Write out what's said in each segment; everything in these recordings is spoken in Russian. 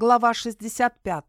Глава 65.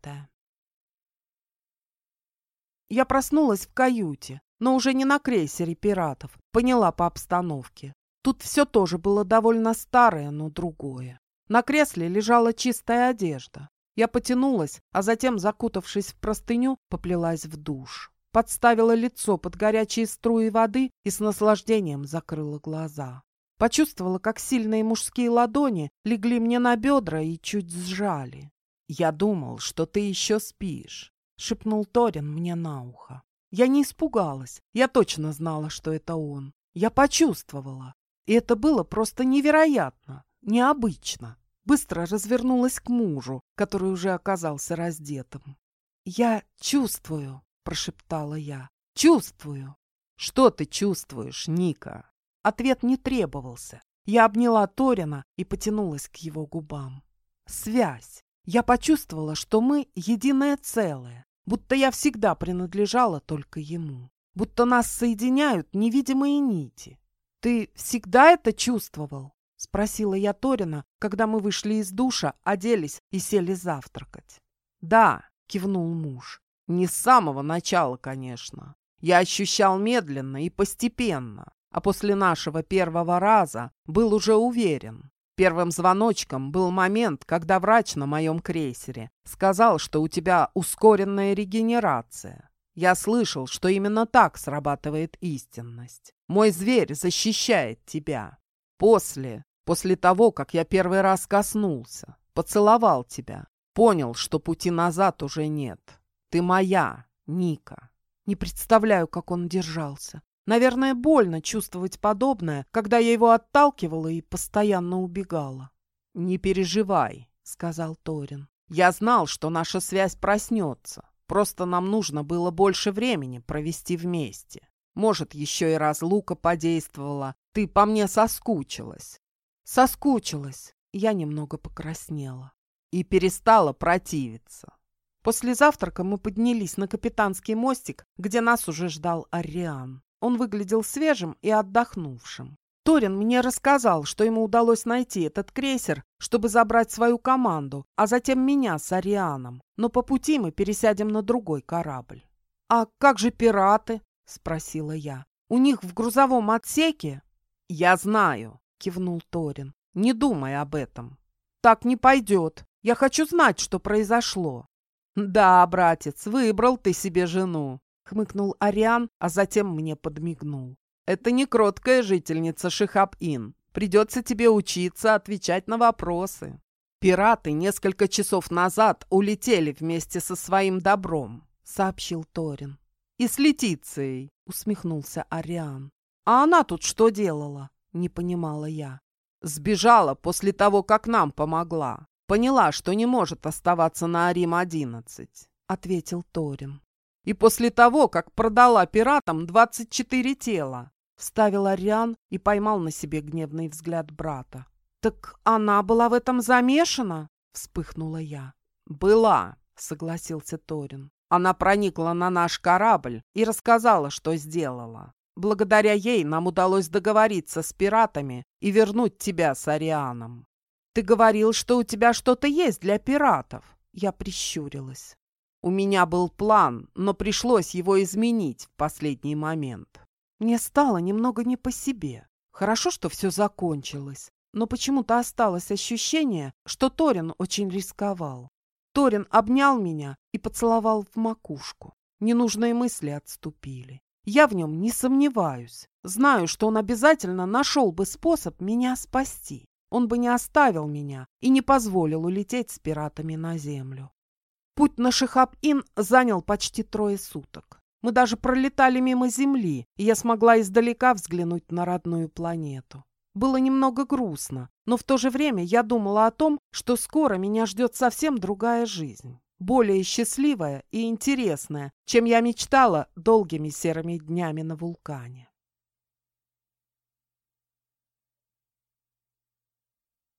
Я проснулась в каюте, но уже не на крейсере пиратов, поняла по обстановке. Тут все тоже было довольно старое, но другое. На кресле лежала чистая одежда. Я потянулась, а затем, закутавшись в простыню, поплелась в душ. Подставила лицо под горячие струи воды и с наслаждением закрыла глаза. Почувствовала, как сильные мужские ладони легли мне на бедра и чуть сжали. «Я думал, что ты еще спишь», — шепнул Торин мне на ухо. Я не испугалась. Я точно знала, что это он. Я почувствовала. И это было просто невероятно, необычно. Быстро развернулась к мужу, который уже оказался раздетым. «Я чувствую», — прошептала я. «Чувствую». «Что ты чувствуешь, Ника?» Ответ не требовался. Я обняла Торина и потянулась к его губам. Связь. Я почувствовала, что мы единое целое, будто я всегда принадлежала только ему, будто нас соединяют невидимые нити. «Ты всегда это чувствовал?» — спросила я Торина, когда мы вышли из душа, оделись и сели завтракать. «Да», — кивнул муж, — «не с самого начала, конечно. Я ощущал медленно и постепенно, а после нашего первого раза был уже уверен. Первым звоночком был момент, когда врач на моем крейсере сказал, что у тебя ускоренная регенерация. Я слышал, что именно так срабатывает истинность. Мой зверь защищает тебя. После, после того, как я первый раз коснулся, поцеловал тебя, понял, что пути назад уже нет. Ты моя, Ника. Не представляю, как он держался. Наверное, больно чувствовать подобное, когда я его отталкивала и постоянно убегала. «Не переживай», — сказал Торин. «Я знал, что наша связь проснется. Просто нам нужно было больше времени провести вместе. Может, еще и разлука подействовала. Ты по мне соскучилась». «Соскучилась». Я немного покраснела. И перестала противиться. После завтрака мы поднялись на капитанский мостик, где нас уже ждал Ариан. Он выглядел свежим и отдохнувшим. Торин мне рассказал, что ему удалось найти этот крейсер, чтобы забрать свою команду, а затем меня с Арианом. Но по пути мы пересядем на другой корабль. «А как же пираты?» — спросила я. «У них в грузовом отсеке?» «Я знаю», — кивнул Торин. «Не думай об этом». «Так не пойдет. Я хочу знать, что произошло». «Да, братец, выбрал ты себе жену хмыкнул Ариан, а затем мне подмигнул. «Это не кроткая жительница Шихаб-Ин. Придется тебе учиться отвечать на вопросы». «Пираты несколько часов назад улетели вместе со своим добром», — сообщил Торин. «И с Летицией», — усмехнулся Ариан. «А она тут что делала?» — не понимала я. «Сбежала после того, как нам помогла. Поняла, что не может оставаться на Арим-11», — ответил Торин. И после того, как продала пиратам 24 тела, вставил Ариан и поймал на себе гневный взгляд брата. «Так она была в этом замешана?» — вспыхнула я. «Была», — согласился Торин. «Она проникла на наш корабль и рассказала, что сделала. Благодаря ей нам удалось договориться с пиратами и вернуть тебя с Арианом». «Ты говорил, что у тебя что-то есть для пиратов?» Я прищурилась. У меня был план, но пришлось его изменить в последний момент. Мне стало немного не по себе. Хорошо, что все закончилось, но почему-то осталось ощущение, что Торин очень рисковал. Торин обнял меня и поцеловал в макушку. Ненужные мысли отступили. Я в нем не сомневаюсь. Знаю, что он обязательно нашел бы способ меня спасти. Он бы не оставил меня и не позволил улететь с пиратами на землю. Путь на Шихаб-Ин занял почти трое суток. Мы даже пролетали мимо Земли, и я смогла издалека взглянуть на родную планету. Было немного грустно, но в то же время я думала о том, что скоро меня ждет совсем другая жизнь. Более счастливая и интересная, чем я мечтала долгими серыми днями на вулкане.